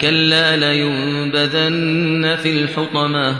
كَلَّا ۖ لَيُنبَذَنَّ فِي الْحُطَمَةِ